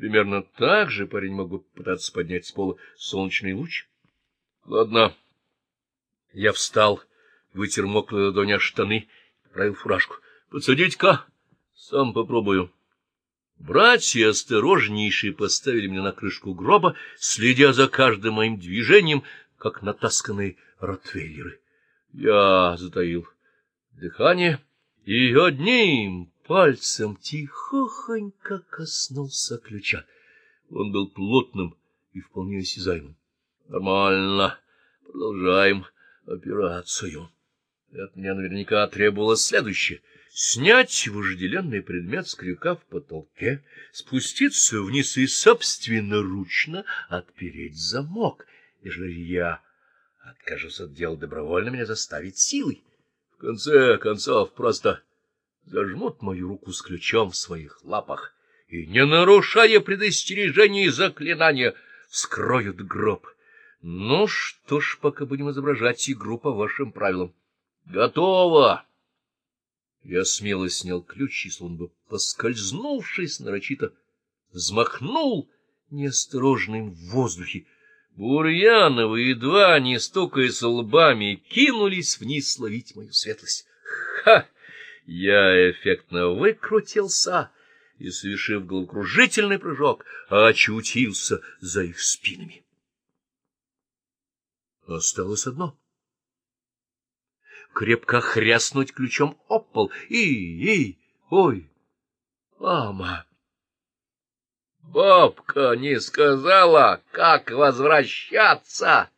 Примерно так же парень мог бы пытаться поднять с пола солнечный луч. Ладно. Я встал, вытер мокрые ладони штаны, правил фуражку. Подсадить-ка, сам попробую. Братья осторожнейшие поставили меня на крышку гроба, следя за каждым моим движением, как натасканные ротвейлеры. Я затаил дыхание и одним пальцем тихохонько коснулся ключа. Он был плотным и вполне осязаемым. Нормально. Продолжаем операцию. От меня наверняка требовалось следующее — снять вожделенный предмет с крюка в потолке, спуститься вниз и собственноручно отпереть замок. Ежели я откажусь от дела добровольно, меня заставить силой. В конце концов, просто зажмут мою руку с ключом в своих лапах и, не нарушая предостережений и заклинания, вскроют гроб. Ну что ж, пока будем изображать игру по вашим правилам. Готово! Я смело снял ключ и, словно бы поскользнувшись, нарочито взмахнул неосторожным в воздухе. Бурьяновы, едва не стукаясь лбами, кинулись вниз ловить мою светлость. Ха! Я эффектно выкрутился и, совершив головокружительный прыжок, очутился за их спинами. Осталось одно — крепко хряснуть ключом об пол. И, и, ой, мама! Бабка не сказала, как возвращаться!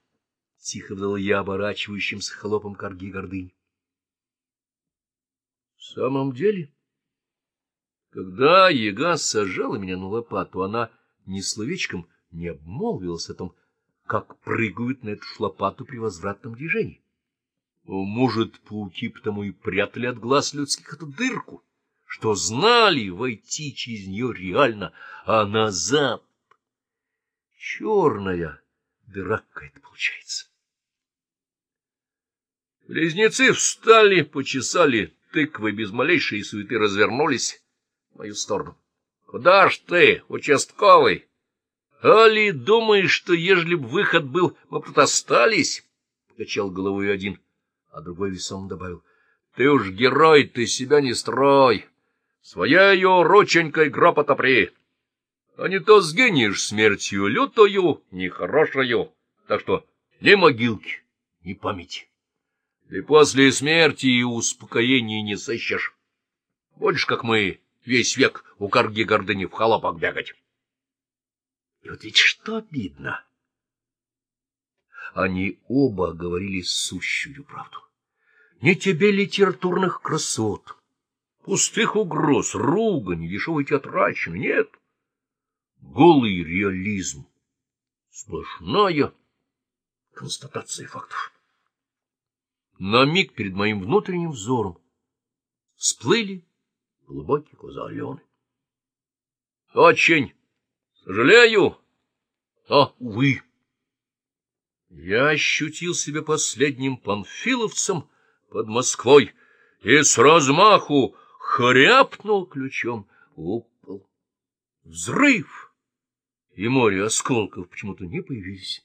Тихо вдал я оборачивающимся хлопом корги гордынь. Самом деле, когда яга сажала меня на лопату, она ни словечком не обмолвилась о том, как прыгают на эту лопату при возвратном движении. Может, пауки потому и прятали от глаз людских эту дырку, что знали войти через нее реально, а назад черная дыра какая-то получается. Близнецы встали, почесали тыквы без малейшей суеты развернулись в мою сторону. — Куда ж ты, участковый? Али, думаешь, что ежели б выход был, мы бы тут остались? — покачал головой один, а другой весом добавил. — Ты уж герой, ты себя не строй. Своею рученькой гроб отопри. А не то сгинешь смертью лютою, нехорошою. Так что ни могилки, ни памяти. Ты после смерти и успокоения не сыщешь. Будешь, как мы, весь век у корги гордыни в холопах бегать. И вот ведь что обидно. Они оба говорили сущую правду. Не тебе литературных красот, пустых угроз, ругань, дешевой театрачины, нет. Голый реализм, сплошная констатация фактов. На миг перед моим внутренним взором всплыли глубокие глаза Алены. Очень Сожалею, но, увы. Я ощутил себя последним панфиловцем под Москвой и с размаху хряпнул ключом упал. Взрыв! И море осколков почему-то не появились.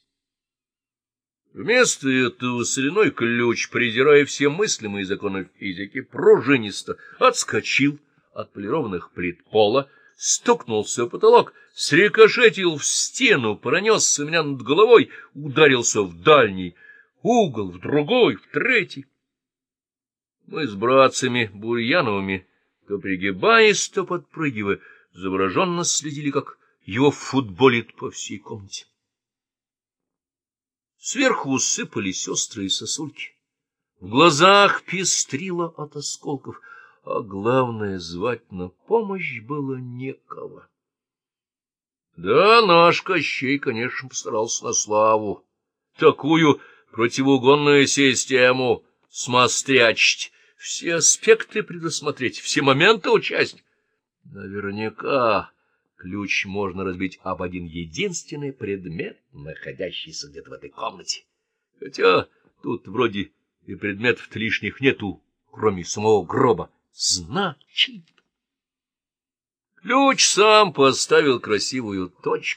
Вместо этого соляной ключ, презирая все мыслимые законы физики, пружинисто отскочил от полированных плит пола, стукнулся в потолок, срикошетил в стену, пронесся меня над головой, ударился в дальний угол, в другой, в третий. Мы с братцами Бурьяновыми, то пригибаясь, то подпрыгивая, завороженно следили, как его футболит по всей комнате. Сверху усыпались острые сосульки. В глазах пестрило от осколков — а главное, звать на помощь было некого. Да, наш Кощей, конечно, постарался на славу. Такую противоугонную систему смострячить, все аспекты предусмотреть, все моменты участь. Наверняка ключ можно разбить об один единственный предмет, находящийся где-то в этой комнате. Хотя тут вроде и предметов лишних нету, кроме самого гроба. Значит... Ключ сам поставил красивую точку.